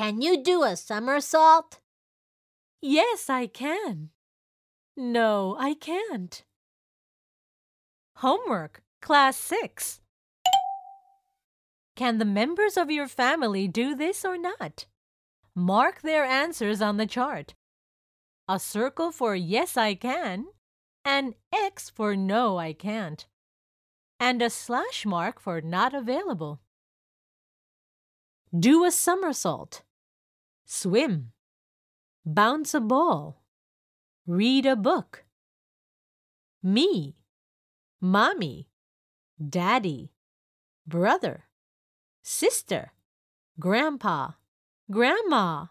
Can you do a somersault? Yes, I can. No, I can't. Homework, Class 6. Can the members of your family do this or not? Mark their answers on the chart. A circle for yes, I can, an X for no, I can't, and a slash mark for not available. Do a somersault. Swim. Bounce a ball. Read a book. Me. Mommy. Daddy. Brother. Sister. Grandpa. Grandma.